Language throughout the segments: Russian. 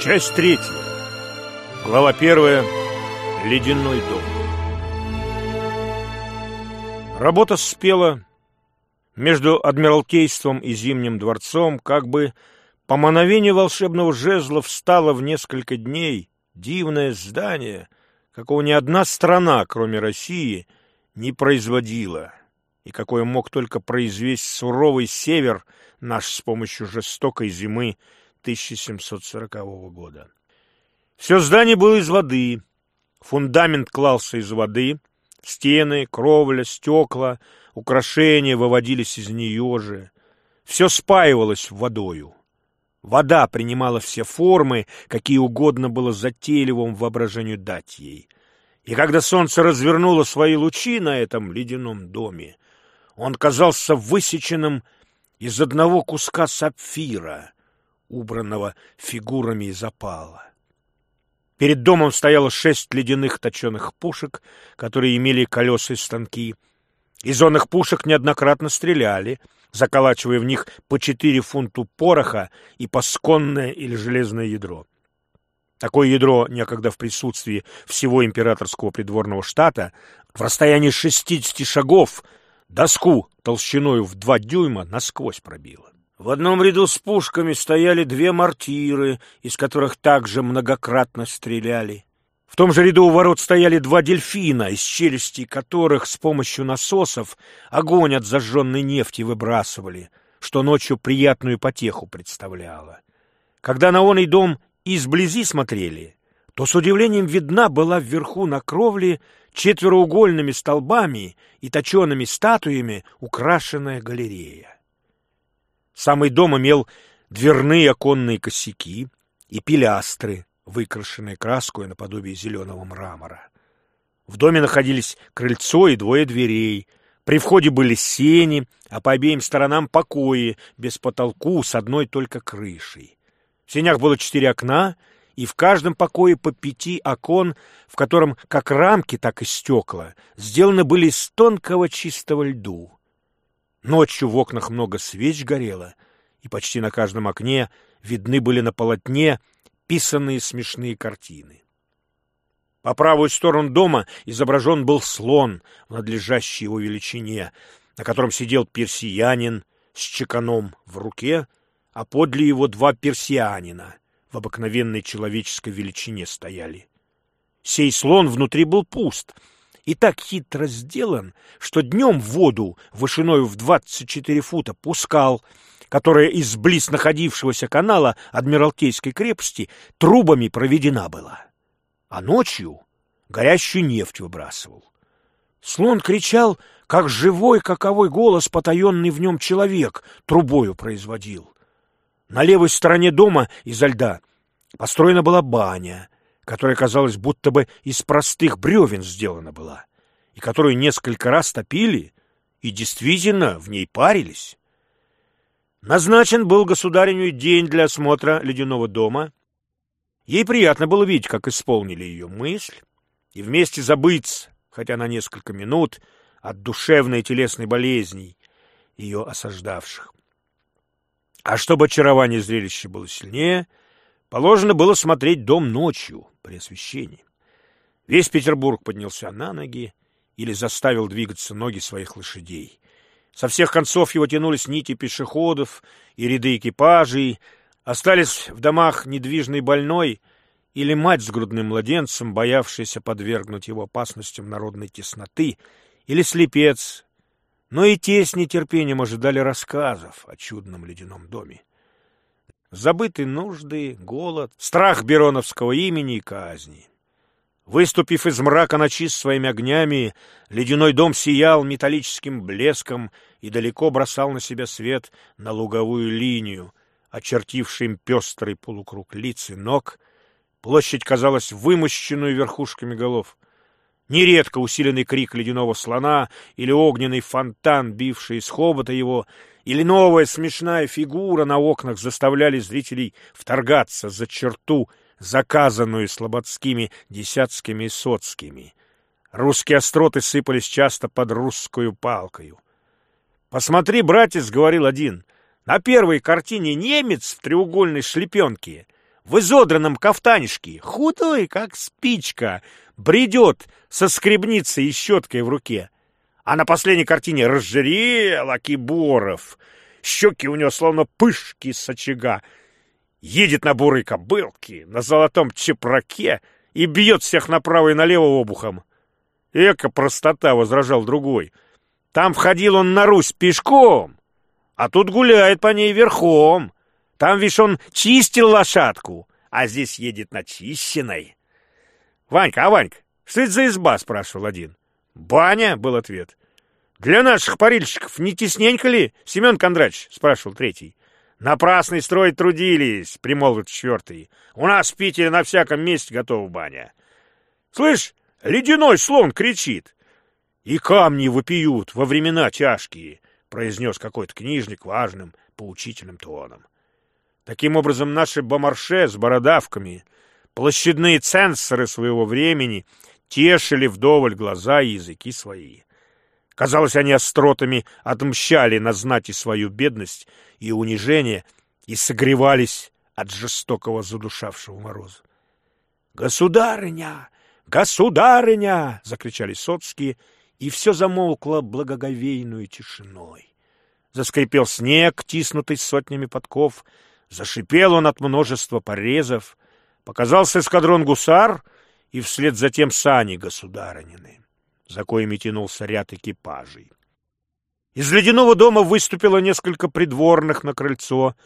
Часть третья. Глава первая. Ледяной дом. Работа спела между Адмиралтейством и Зимним дворцом, как бы по мановению волшебного жезла встало в несколько дней дивное здание, какого ни одна страна, кроме России, не производила, и какое мог только произвести суровый север наш с помощью жестокой зимы 1740 года. Все здание было из воды, фундамент клался из воды, стены, кровля, стекла, украшения выводились из нее же. Все спаивалось водою. Вода принимала все формы, какие угодно было затейливому воображению дать ей. И когда солнце развернуло свои лучи на этом ледяном доме, он казался высеченным из одного куска сапфира, убранного фигурами из опала. Перед домом стояло шесть ледяных точеных пушек, которые имели колеса и станки. Из зонных пушек неоднократно стреляли, заколачивая в них по четыре фунту пороха и пасконное или железное ядро. Такое ядро некогда в присутствии всего императорского придворного штата в расстоянии шестидесяти шагов доску толщиной в два дюйма насквозь пробило. В одном ряду с пушками стояли две мортиры, из которых также многократно стреляли. В том же ряду у ворот стояли два дельфина, из челюсти которых с помощью насосов огонь от зажженной нефти выбрасывали, что ночью приятную потеху представляло. Когда на оный дом изблизи смотрели, то с удивлением видна была вверху на кровле четвероугольными столбами и точеными статуями украшенная галерея. Самый дом имел дверные оконные косяки и пилястры, выкрашенные краской наподобие зеленого мрамора. В доме находились крыльцо и двое дверей. При входе были сени, а по обеим сторонам покои, без потолку, с одной только крышей. В сенях было четыре окна, и в каждом покое по пяти окон, в котором как рамки, так и стекла, сделаны были из тонкого чистого льду. Ночью в окнах много свеч горело, и почти на каждом окне видны были на полотне писанные смешные картины. По правую сторону дома изображен был слон в надлежащей его величине, на котором сидел персиянин с чеканом в руке, а подле его два персианина в обыкновенной человеческой величине стояли. Сей слон внутри был пуст — и так хитро сделан, что днем воду вышиною в 24 фута пускал, которая из близ находившегося канала Адмиралтейской крепости трубами проведена была, а ночью горящую нефть выбрасывал. Слон кричал, как живой каковой голос, потаенный в нем человек, трубою производил. На левой стороне дома изо льда построена была баня — которая, казалось, будто бы из простых бревен сделана была, и которую несколько раз топили, и действительно в ней парились. Назначен был государиню день для осмотра ледяного дома. Ей приятно было видеть, как исполнили ее мысль, и вместе забыться, хотя на несколько минут, от душевной и телесной болезней, ее осаждавших. А чтобы очарование зрелища было сильнее — Положено было смотреть дом ночью при освещении. Весь Петербург поднялся на ноги или заставил двигаться ноги своих лошадей. Со всех концов его тянулись нити пешеходов и ряды экипажей. Остались в домах недвижный больной или мать с грудным младенцем, боявшаяся подвергнуть его опасностям народной тесноты, или слепец. Но и те с нетерпением ожидали рассказов о чудном ледяном доме. Забыты нужды, голод, страх Бероновского имени и казни. Выступив из мрака ночи с своими огнями, ледяной дом сиял металлическим блеском и далеко бросал на себя свет на луговую линию, очертивший им пестрый полукруг лиц и ног. Площадь казалась вымощенную верхушками голов. Нередко усиленный крик ледяного слона или огненный фонтан, бивший из хобота его, или новая смешная фигура на окнах заставляли зрителей вторгаться за черту, заказанную слободскими десятскими и соцкими. Русские остроты сыпались часто под русскую палкою. «Посмотри, братец», — говорил один, — «на первой картине немец в треугольной шлепенке, в изодранном кафтанишке, худой, как спичка, бредет со скребницей и щеткой в руке. А на последней картине разжирел Акиборов. Щеки у него словно пышки с очага. Едет на бурой кобылке, на золотом чепраке и бьет всех направо и налево обухом. Эка простота, — возражал другой. Там входил он на Русь пешком, а тут гуляет по ней верхом. Там, видишь, он чистил лошадку, а здесь едет начищенной. «Ванька, а Ванька, что это за изба?» — спрашивал один. «Баня», — был ответ. «Для наших парильщиков не тесненько ли, Семен Кондрач?» — спрашивал третий. «Напрасный строй трудились», — примолвил четвертый. «У нас в Питере на всяком месте готова баня». «Слышь, ледяной слон кричит!» «И камни вопиют во времена тяжкие», — произнес какой-то книжник важным, поучительным тоном. Таким образом, наши бомарше с бородавками, площадные ценсоры своего времени, тешили вдоволь глаза и языки свои. Казалось, они остротами отмщали на знати свою бедность и унижение и согревались от жестокого задушавшего мороза. «Государыня! Государыня!» — закричали соцкие, и все замолкло благоговейную тишиной. Заскрипел снег, тиснутый сотнями подков, Зашипел он от множества порезов, показался эскадрон гусар и вслед за тем сани государынины, за коими тянулся ряд экипажей. Из ледяного дома выступило несколько придворных на крыльцо,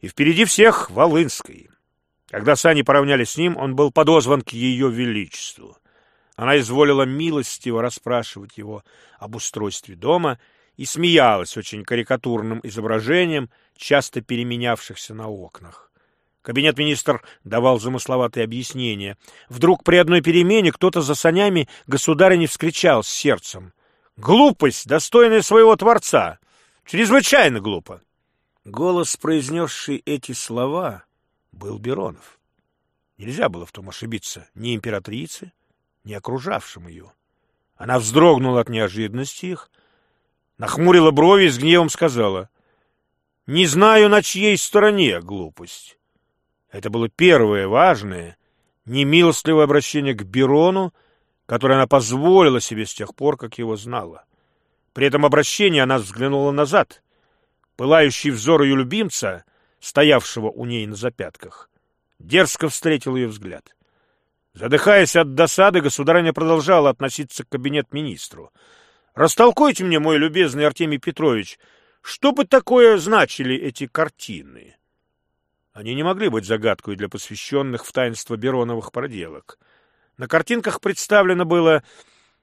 и впереди всех Волынской. Когда сани поравнялись с ним, он был подозван к ее величеству. Она изволила милостиво расспрашивать его об устройстве дома и смеялась очень карикатурным изображением, часто переменявшихся на окнах. Кабинет-министр давал замысловатые объяснения. Вдруг при одной перемене кто-то за санями государыни вскричал с сердцем. «Глупость, достойная своего Творца! Чрезвычайно глупо!» Голос, произнесший эти слова, был Беронов. Нельзя было в том ошибиться ни императрице, ни окружавшим ее. Она вздрогнула от неожиданности их, Нахмурила брови и с гневом сказала. «Не знаю, на чьей стороне глупость». Это было первое важное, немилостливое обращение к Берону, которое она позволила себе с тех пор, как его знала. При этом обращении она взглянула назад. Пылающий взор ее любимца, стоявшего у ней на запятках, дерзко встретил ее взгляд. Задыхаясь от досады, государыня продолжала относиться к кабинет-министру — Растолкуйте мне, мой любезный Артемий Петрович, что бы такое значили эти картины? Они не могли быть загадкой для посвященных в таинство Бероновых проделок. На картинках представлено было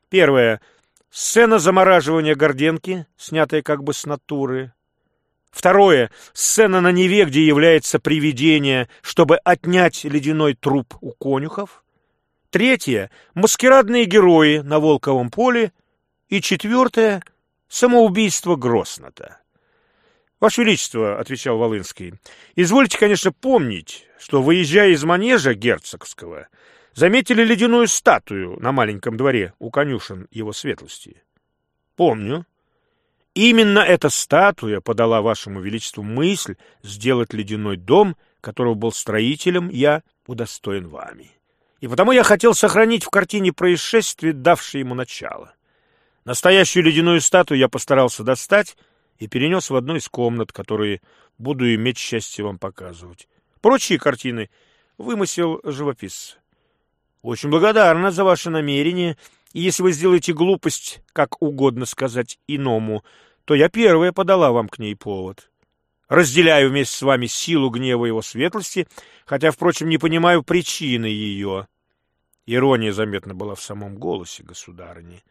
первое — сцена замораживания Горденки, снятая как бы с натуры. Второе — сцена на Неве, где является привидение, чтобы отнять ледяной труп у конюхов. Третье — маскирадные герои на Волковом поле — и четвертое — самоубийство Гроснота. «Ваше Величество», — отвечал Волынский, — «извольте, конечно, помнить, что, выезжая из манежа герцогского, заметили ледяную статую на маленьком дворе у конюшен его светлости». «Помню. Именно эта статуя подала Вашему Величеству мысль сделать ледяной дом, которого был строителем я удостоен вами. И потому я хотел сохранить в картине происшествие, давшее ему начало». Настоящую ледяную статую я постарался достать и перенес в одну из комнат, которые буду иметь счастье вам показывать. Прочие картины вымысел живописца. Очень благодарна за ваше намерение, и если вы сделаете глупость, как угодно сказать иному, то я первая подала вам к ней повод. Разделяю вместе с вами силу гнева его светлости, хотя, впрочем, не понимаю причины ее. Ирония заметна была в самом голосе государыни.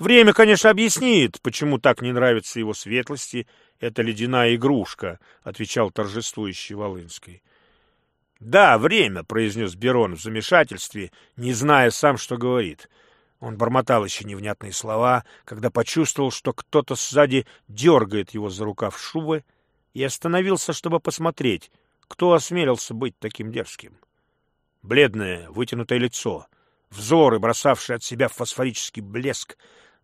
Время, конечно, объяснит, почему так не нравится его светлости эта ледяная игрушка, — отвечал торжествующий Волынский. — Да, время, — произнес Берон в замешательстве, не зная сам, что говорит. Он бормотал еще невнятные слова, когда почувствовал, что кто-то сзади дергает его за рукав шубы, и остановился, чтобы посмотреть, кто осмелился быть таким дерзким. Бледное, вытянутое лицо, взоры, бросавшие от себя фосфорический блеск,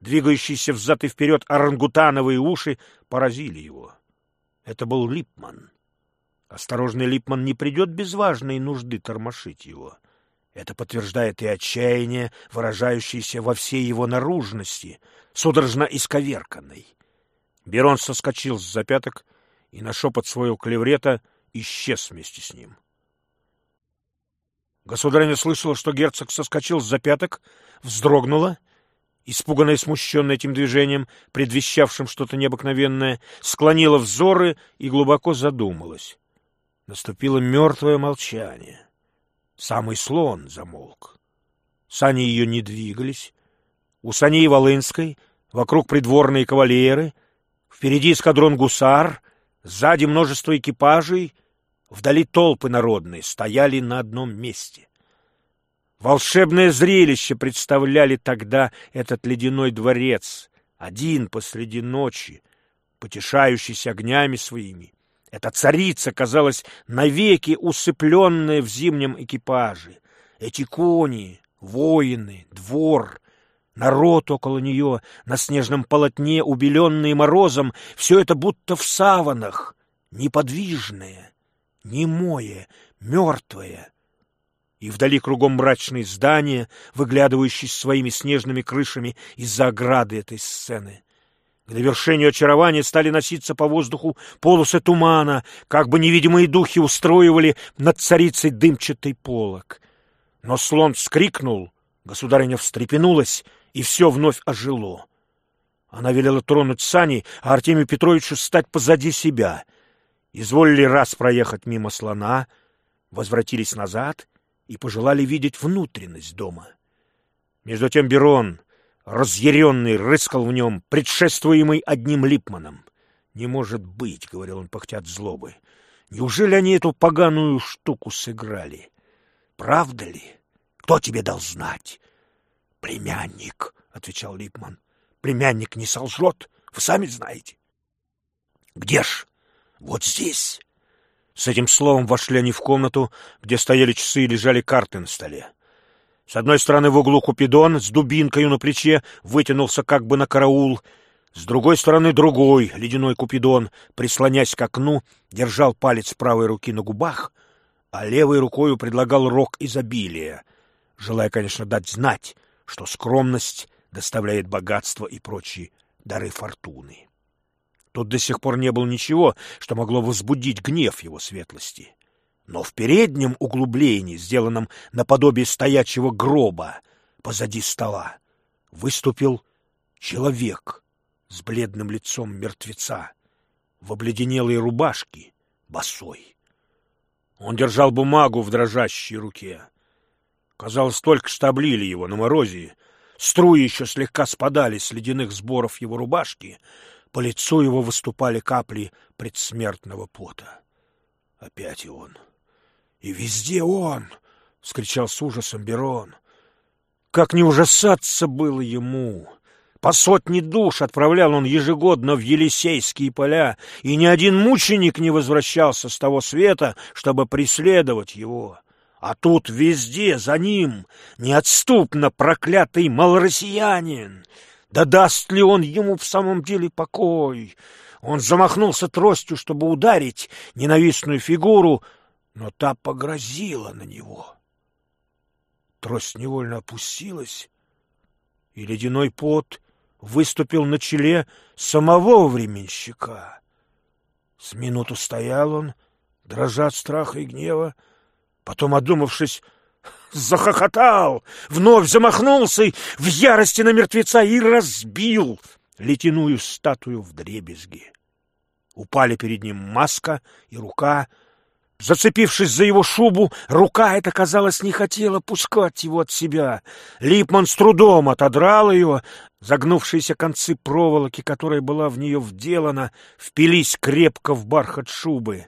двигающиеся взад и вперед орангутановые уши поразили его. Это был Липман. Осторожный Липман не придет без важной нужды тормошить его. Это подтверждает и отчаяние, выражающееся во всей его наружности, судорожно исковерканной. Берон соскочил с запяток и на шепот своего клеврета исчез вместе с ним. Государыня слышала, что герцог соскочил с запяток, вздрогнула, испуганная и смущенная этим движением, предвещавшим что-то необыкновенное, склонила взоры и глубоко задумалась. Наступило мертвое молчание. Самый слон замолк. Сани ее не двигались. У саней Волынской вокруг придворные кавалеры, впереди эскадрон гусар, сзади множество экипажей, вдали толпы народные стояли на одном месте. Волшебное зрелище представляли тогда этот ледяной дворец, один посреди ночи, потешающийся огнями своими, эта царица казалась навеки усыпленная в зимнем экипаже. Эти кони, воины, двор, народ около нее, на снежном полотне, убеленные морозом, все это будто в саванах, неподвижное, немое, мертвое. И вдали кругом мрачные здания, выглядывающие своими снежными крышами из-за ограды этой сцены. К довершению очарования стали носиться по воздуху полосы тумана, как бы невидимые духи устроивали над царицей дымчатый полог. Но слон вскрикнул, государыня встрепенулась, и все вновь ожило. Она велела тронуть сани, а Артемию Петровичу стать позади себя. Изволили раз проехать мимо слона, возвратились назад и пожелали видеть внутренность дома. Между тем Берон разъяренный, рыскал в нем, предшествуемый одним Липманом. «Не может быть», — говорил он, пыхтя от злобы. «Неужели они эту поганую штуку сыграли? Правда ли? Кто тебе дал знать?» «Племянник», — отвечал Липман. «Племянник не солжет, вы сами знаете». «Где ж?» «Вот здесь». С этим словом вошли они в комнату, где стояли часы и лежали карты на столе. С одной стороны в углу Купидон с дубинкой на плече вытянулся как бы на караул, с другой стороны другой, ледяной Купидон, прислонясь к окну, держал палец правой руки на губах, а левой рукою предлагал рог изобилия, желая, конечно, дать знать, что скромность доставляет богатство и прочие дары фортуны. Тут до сих пор не было ничего, что могло возбудить гнев его светлости. Но в переднем углублении, сделанном наподобие стоячего гроба позади стола, выступил человек с бледным лицом мертвеца, в обледенелой рубашке, босой. Он держал бумагу в дрожащей руке. Казалось, только что облили его на морозе. Струи еще слегка спадали с ледяных сборов его рубашки. По лицу его выступали капли предсмертного пота. Опять и он. И везде он! — вскричал с ужасом Берон. Как не ужасаться было ему! По сотне душ отправлял он ежегодно в Елисейские поля, и ни один мученик не возвращался с того света, чтобы преследовать его. А тут везде за ним неотступно проклятый малороссиянин. Да даст ли он ему в самом деле покой? Он замахнулся тростью, чтобы ударить ненавистную фигуру, но та погрозила на него. Трость невольно опустилась, и ледяной пот выступил на челе самого временщика. С минуту стоял он, дрожа от страха и гнева, потом, одумавшись, захохотал, вновь замахнулся в ярости на мертвеца и разбил ледяную статую в дребезги. Упали перед ним маска и рука — Зацепившись за его шубу, рука эта, казалось, не хотела пускать его от себя. Липман с трудом отодрал ее. Загнувшиеся концы проволоки, которая была в нее вделана, впились крепко в бархат шубы.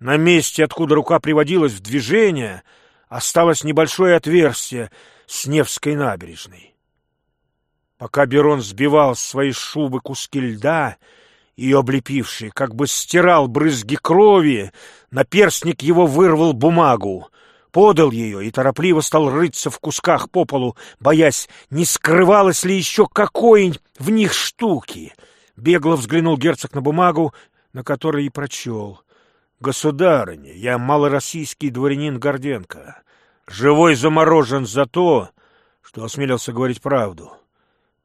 На месте, откуда рука приводилась в движение, осталось небольшое отверстие с Невской набережной. Пока Берон сбивал с своей шубы куски льда, ее облепивший, как бы стирал брызги крови, наперстник его вырвал бумагу, подал ее и торопливо стал рыться в кусках по полу, боясь, не скрывалось ли еще какой в них штуки. Бегло взглянул герцог на бумагу, на которой и прочел. Государыня, я малороссийский дворянин Горденко, живой заморожен за то, что осмелился говорить правду.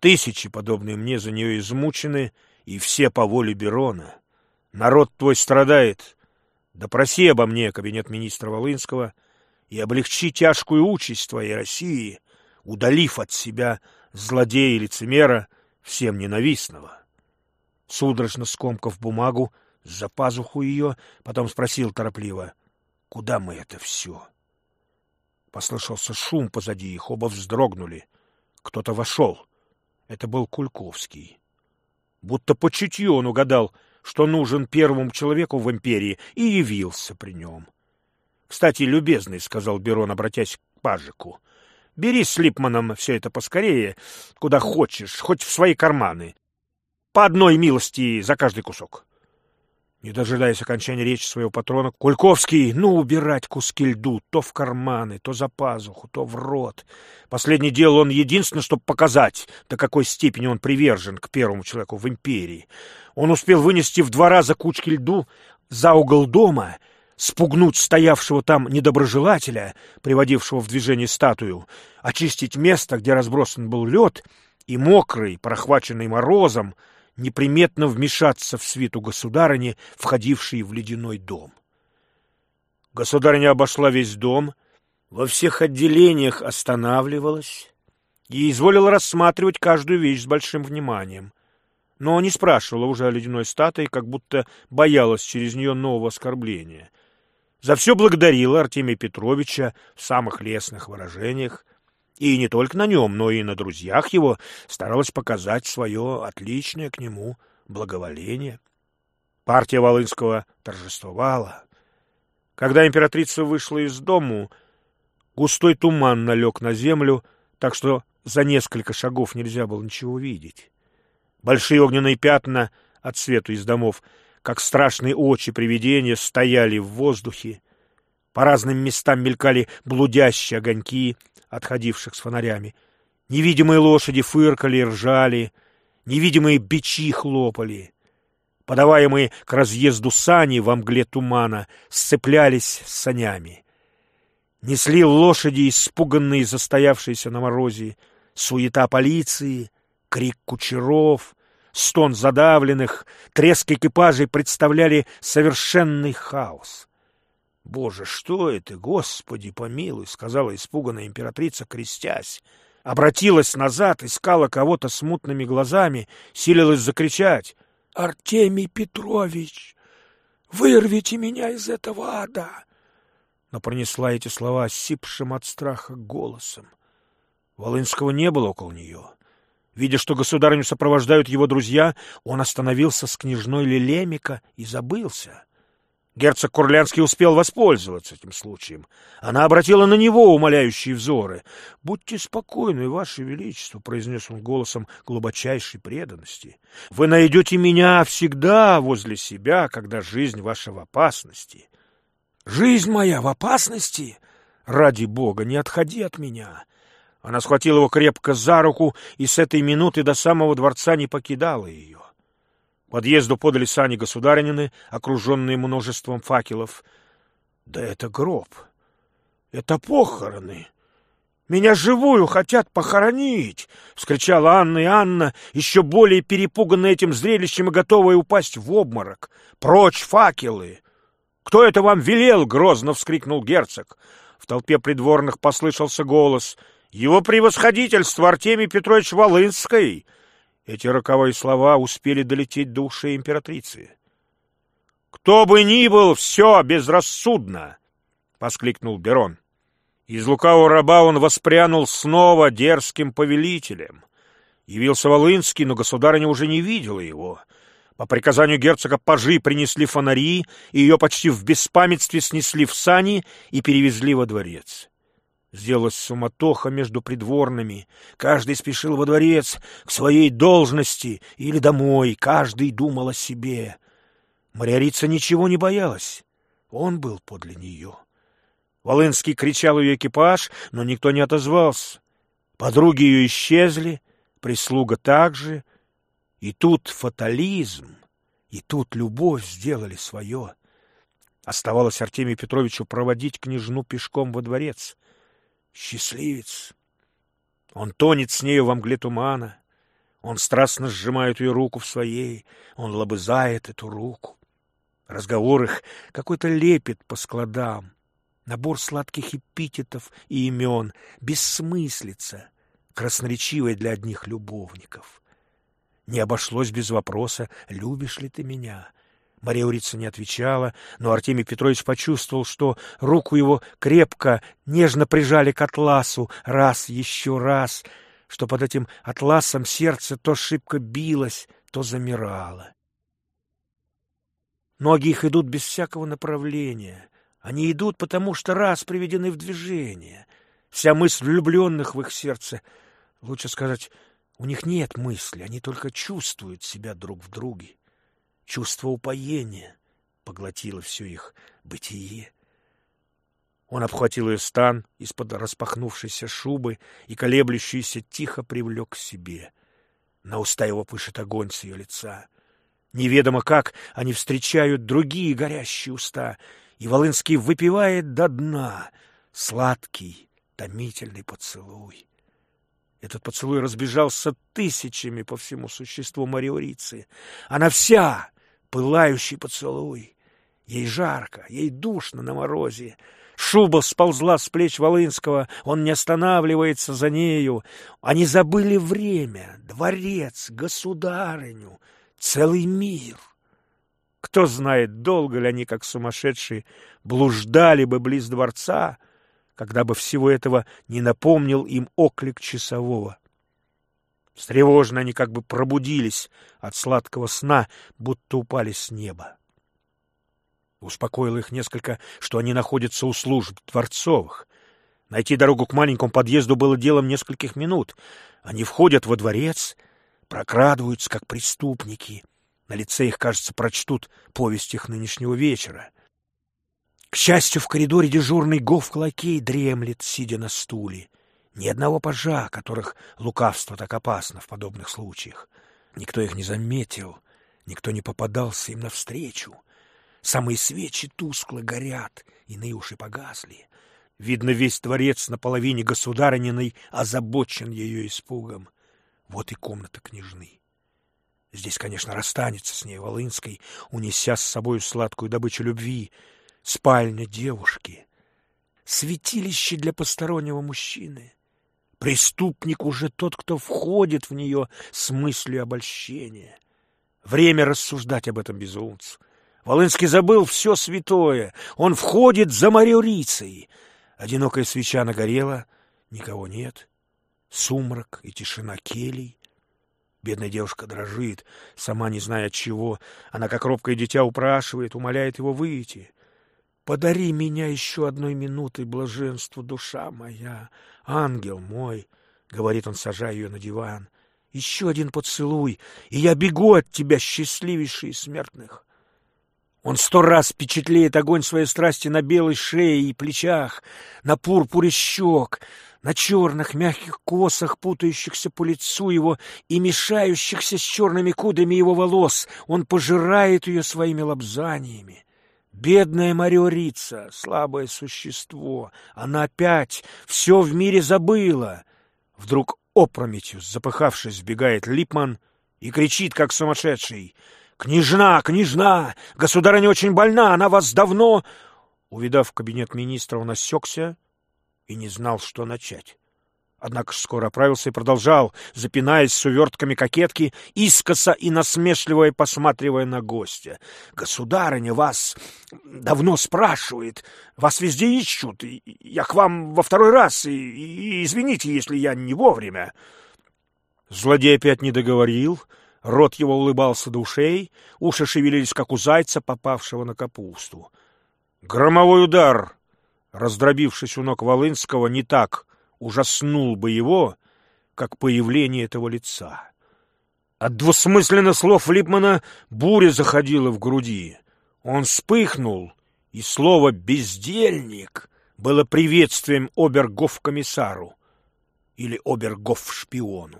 Тысячи, подобные мне, за нее измучены, и все по воле Берона. Народ твой страдает. Допроси обо мне, кабинет министра Волынского, и облегчи тяжкую участь твоей России, удалив от себя злодея и лицемера, всем ненавистного. Судорожно скомкав бумагу, за пазуху ее, потом спросил торопливо, «Куда мы это все?» Послышался шум позади их, оба вздрогнули. Кто-то вошел. Это был Кульковский. Будто по чутью он угадал, что нужен первому человеку в империи, и явился при нем. — Кстати, любезный, — сказал Берон, обратясь к пажику, — бери с Липманом все это поскорее, куда хочешь, хоть в свои карманы. По одной милости за каждый кусок. Не дожидаясь окончания речи своего патрона, Кульковский, ну, убирать куски льду то в карманы, то за пазуху, то в рот. Последнее дело он единственно, чтобы показать, до какой степени он привержен к первому человеку в империи. Он успел вынести в два раза кучки льду за угол дома, спугнуть стоявшего там недоброжелателя, приводившего в движение статую, очистить место, где разбросан был лед, и мокрый, прохваченный морозом, неприметно вмешаться в свиту государыни, входившей в ледяной дом. Государыня обошла весь дом, во всех отделениях останавливалась и изволила рассматривать каждую вещь с большим вниманием. Но не спрашивала уже о ледяной статуе, как будто боялась через нее нового оскорбления. За все благодарила Артемия Петровича в самых лестных выражениях, и не только на нем, но и на друзьях его старалась показать свое отличное к нему благоволение. Партия Волынского торжествовала. Когда императрица вышла из дому, густой туман налег на землю, так что за несколько шагов нельзя было ничего видеть. Большие огненные пятна от свету из домов, как страшные очи привидения, стояли в воздухе. По разным местам мелькали блудящие огоньки — отходивших с фонарями. Невидимые лошади фыркали и ржали, невидимые бичи хлопали. Подаваемые к разъезду сани во мгле тумана сцеплялись с санями. Несли лошади, испуганные, застоявшиеся на морозе, суета полиции, крик кучеров, стон задавленных, треск экипажей представляли совершенный хаос. «Боже, что это? Господи, помилуй!» — сказала испуганная императрица, крестясь. Обратилась назад, искала кого-то смутными глазами, силилась закричать. «Артемий Петрович, вырвите меня из этого ада!» Но пронесла эти слова сипшим от страха голосом. Волынского не было около нее. Видя, что государыню сопровождают его друзья, он остановился с княжной Лелемика и забылся. Герцог Курлянский успел воспользоваться этим случаем. Она обратила на него умоляющие взоры. — Будьте спокойны, Ваше Величество, — произнес он голосом глубочайшей преданности. — Вы найдете меня всегда возле себя, когда жизнь ваша в опасности. — Жизнь моя в опасности? Ради бога, не отходи от меня! Она схватила его крепко за руку и с этой минуты до самого дворца не покидала ее подъезду подали сани государинины, окруженные множеством факелов. Да это гроб. Это похороны. Меня живую хотят похоронить! — вскричала Анна и Анна, еще более перепуганная этим зрелищем и готовая упасть в обморок. «Прочь факелы!» «Кто это вам велел?» — грозно вскрикнул герцог. В толпе придворных послышался голос. «Его превосходительство Артемий Петрович Волынский!» Эти роковые слова успели долететь до ушей императрицы. «Кто бы ни был, все безрассудно!» — воскликнул Берон. Из лукавого раба он воспрянул снова дерзким повелителем. Явился Волынский, но государыня уже не видела его. По приказанию герцога пажи принесли фонари, и ее почти в беспамятстве снесли в сани и перевезли во дворец. Сделалась суматоха между придворными. Каждый спешил во дворец, к своей должности или домой. Каждый думал о себе. Мариорица ничего не боялась. Он был подле нее. Волынский кричал ее экипаж, но никто не отозвался. Подруги ее исчезли, прислуга также. И тут фатализм, и тут любовь сделали свое. Оставалось Артемию Петровичу проводить княжну пешком во дворец. Счастливец! Он тонет с нею во мгле тумана. Он страстно сжимает ее руку в своей. Он лобызает эту руку. Разговор их какой-то лепет по складам. Набор сладких эпитетов и имен, бессмыслица, красноречивая для одних любовников. Не обошлось без вопроса «Любишь ли ты меня?» Мария Урица не отвечала, но Артемий Петрович почувствовал, что руку его крепко, нежно прижали к атласу, раз, еще раз, что под этим атласом сердце то шибко билось, то замирало. Ноги их идут без всякого направления. Они идут, потому что раз приведены в движение. Вся мысль влюбленных в их сердце, лучше сказать, у них нет мысли, они только чувствуют себя друг в друге. Чувство упоения поглотило все их бытие. Он обхватил ее стан из-под распахнувшейся шубы и, колеблющийся, тихо привлек к себе. На уста его пышет огонь с ее лица. Неведомо как они встречают другие горящие уста, и Волынский выпивает до дна сладкий, томительный поцелуй. Этот поцелуй разбежался тысячами по всему существу Мариорицы. Она вся пылающий поцелуй. Ей жарко, ей душно на морозе. Шуба сползла с плеч Волынского, он не останавливается за нею. Они забыли время, дворец, государыню, целый мир. Кто знает, долго ли они, как сумасшедшие, блуждали бы близ дворца, когда бы всего этого не напомнил им оклик часового. Встревожно они как бы пробудились от сладкого сна, будто упали с неба. Успокоило их несколько, что они находятся у служб дворцовых. Найти дорогу к маленькому подъезду было делом нескольких минут. Они входят во дворец, прокрадываются, как преступники. На лице их, кажется, прочтут повесть их нынешнего вечера. К счастью, в коридоре дежурный Говк-лакей дремлет, сидя на стуле. Ни одного пажа, которых лукавство так опасно в подобных случаях. Никто их не заметил, никто не попадался им навстречу. Самые свечи тускло горят, иные уши погасли. Видно, весь дворец на половине государыниной озабочен ее испугом. Вот и комната княжны. Здесь, конечно, расстанется с ней Волынской, унеся с собой сладкую добычу любви. Спальня девушки. Святилище для постороннего мужчины. Преступник уже тот, кто входит в нее с мыслью обольщения. Время рассуждать об этом безумцу. Волынский забыл все святое. Он входит за Мариорицей. Одинокая свеча нагорела, никого нет. Сумрак и тишина келей. Бедная девушка дрожит, сама не зная от чего. Она, как робкое дитя, упрашивает, умоляет его выйти. Подари меня еще одной минутой блаженству, душа моя, ангел мой, — говорит он, сажая ее на диван. Еще один поцелуй, и я бегу от тебя, счастливейший из смертных. Он сто раз впечатлеет огонь своей страсти на белой шее и плечах, на пурпуре щек, на черных мягких косах, путающихся по лицу его и мешающихся с черными кудрями его волос. Он пожирает ее своими лобзаниями. Бедная Мариорица, слабое существо, она опять все в мире забыла. Вдруг опрометью, запыхавшись, сбегает Липман и кричит, как сумасшедший. «Княжна, княжна! Государыня очень больна, она вас давно...» Увидав кабинет министра, он осекся и не знал, что начать. Однако ж скоро оправился и продолжал, запинаясь с увертками кокетки, искоса и насмешливо посматривая на гостя. «Государыня вас давно спрашивает, вас везде ищут, я к вам во второй раз, и, и извините, если я не вовремя». Злодей опять не договорил, рот его улыбался до ушей, уши шевелились, как у зайца, попавшего на капусту. Громовой удар, раздробившись у ног Волынского, не так ужаснул бы его, как появление этого лица. От двусмысленных слов Липмана буря заходила в груди. Он вспыхнул, и слово «бездельник» было приветствием обергов-комиссару или обергов-шпиону.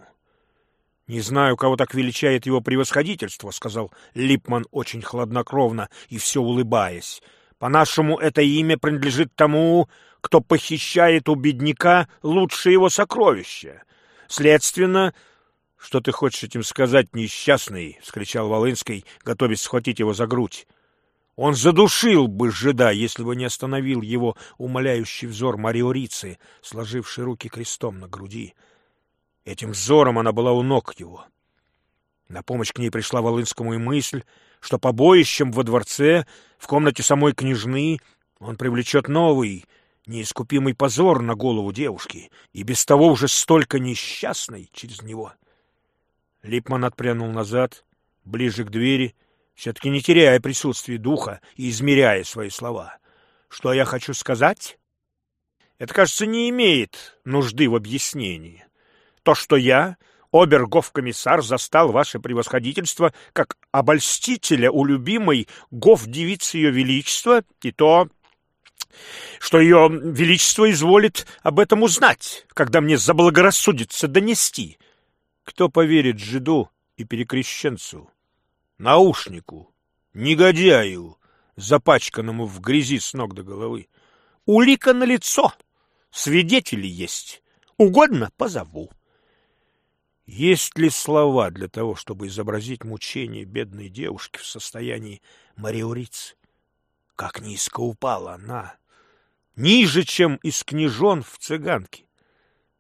«Не знаю, кого так величает его превосходительство», — сказал Липман очень хладнокровно и все улыбаясь. По-нашему, это имя принадлежит тому, кто похищает у бедняка лучшее его сокровище. Следственно, что ты хочешь этим сказать, несчастный? — вскричал Волынский, готовясь схватить его за грудь. Он задушил бы жида, если бы не остановил его умоляющий взор Мариорицы, сложивший руки крестом на груди. Этим взором она была у ног его. На помощь к ней пришла Волынскому и мысль, что побоищем во дворце, в комнате самой княжны, он привлечет новый, неискупимый позор на голову девушки, и без того уже столько несчастной через него. Липман отпрянул назад, ближе к двери, все-таки не теряя присутствия духа и измеряя свои слова. Что я хочу сказать? Это, кажется, не имеет нужды в объяснении. То, что я, обергов-комиссар, застал ваше превосходительство как обольстителя у любимой гов-девицы ее величества, и то, что ее величество изволит об этом узнать, когда мне заблагорассудится донести. Кто поверит жиду и перекрещенцу, наушнику, негодяю, запачканному в грязи с ног до головы? Улика на лицо, свидетели есть. Угодно — позову. Есть ли слова для того, чтобы изобразить мучение бедной девушки в состоянии мариорицы? Как низко упала она! Ниже, чем из княжон в цыганке.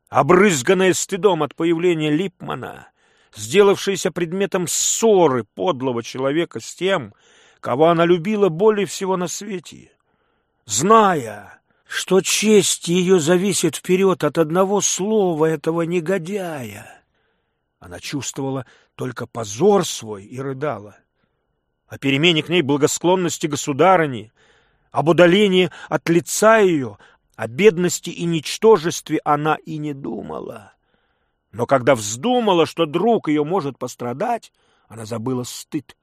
Обрызганная стыдом от появления Липмана, сделавшаяся предметом ссоры подлого человека с тем, кого она любила более всего на свете. Зная, что честь ее зависит вперед от одного слова этого негодяя, она чувствовала только позор свой и рыдала. О перемене к ней благосклонности государыни, об удалении от лица ее, о бедности и ничтожестве она и не думала. Но когда вздумала, что друг ее может пострадать, она забыла стыд.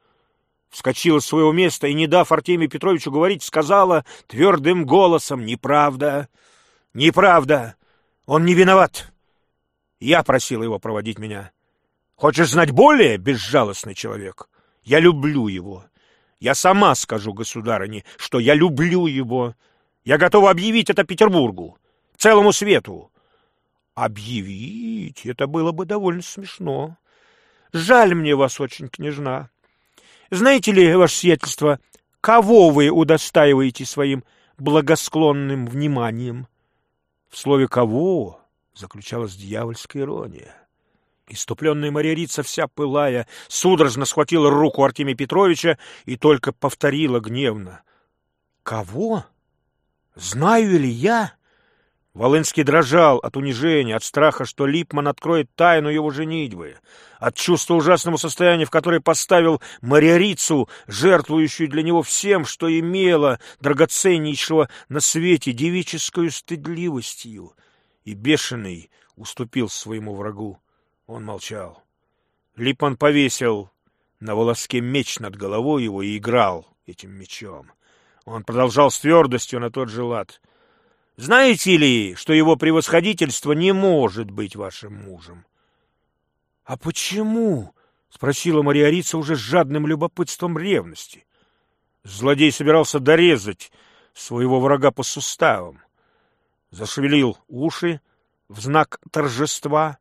Вскочила с своего места и, не дав Артемию Петровичу говорить, сказала твердым голосом «Неправда! Неправда! Он не виноват! Я просила его проводить меня. Хочешь знать более, безжалостный человек? Я люблю его. Я сама скажу государыне, что я люблю его. Я готова объявить это Петербургу, целому свету. Объявить? Это было бы довольно смешно. Жаль мне вас очень, княжна. Знаете ли, ваше сиятельство, кого вы удостаиваете своим благосклонным вниманием? В слове «кого» заключалась дьявольская ирония. Иступленная Марьярица, вся пылая, судорожно схватила руку Артемия Петровича и только повторила гневно. — Кого? Знаю ли я? Волынский дрожал от унижения, от страха, что Липман откроет тайну его женитьбы, от чувства ужасного состояния, в которое поставил Марьярицу, жертвующую для него всем, что имела драгоценнейшего на свете девическую стыдливостью, и бешеный уступил своему врагу. Он молчал. Липман повесил на волоске меч над головой его и играл этим мечом. Он продолжал с твердостью на тот же лад. «Знаете ли, что его превосходительство не может быть вашим мужем?» «А почему?» — спросила Мариарица уже с жадным любопытством ревности. Злодей собирался дорезать своего врага по суставам. Зашевелил уши в знак торжества,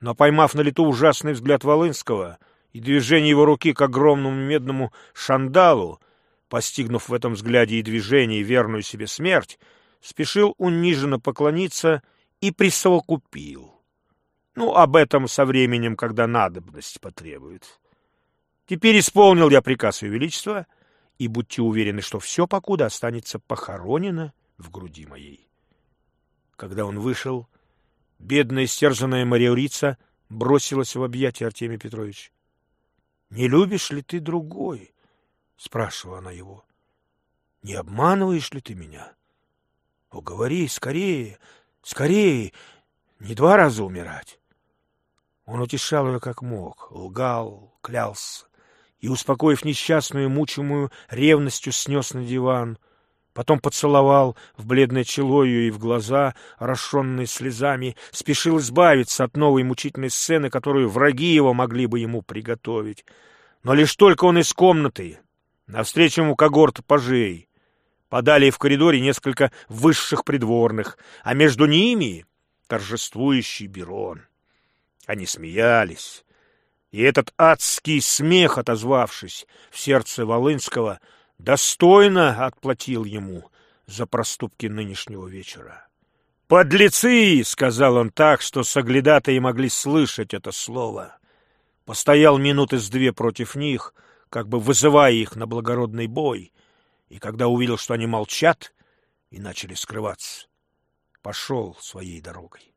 но, поймав на лету ужасный взгляд Волынского и движение его руки к огромному медному шандалу, постигнув в этом взгляде и движении верную себе смерть, спешил униженно поклониться и присовокупил. Ну, об этом со временем, когда надобность потребует. Теперь исполнил я приказ Ее Величества, и будьте уверены, что все покуда останется похоронено в груди моей. Когда он вышел, Бедная истерзанная Мариорица бросилась в объятия Артемия Петровича. — Не любишь ли ты другой? — спрашивала она его. — Не обманываешь ли ты меня? — О, говори скорее, скорее, не два раза умирать. Он утешал ее как мог, лгал, клялся, и, успокоив несчастную, мучимую ревностью, снес на диван — потом поцеловал в бледное чело ее и в глаза, орошенные слезами, спешил избавиться от новой мучительной сцены, которую враги его могли бы ему приготовить. Но лишь только он из комнаты, навстречу ему когорт пажей, Подали в коридоре несколько высших придворных, а между ними торжествующий Берон. Они смеялись, и этот адский смех, отозвавшись в сердце Волынского, достойно отплатил ему за проступки нынешнего вечера. «Подлецы!» — сказал он так, что соглядатые могли слышать это слово. Постоял минуты с две против них, как бы вызывая их на благородный бой, и когда увидел, что они молчат, и начали скрываться, пошел своей дорогой.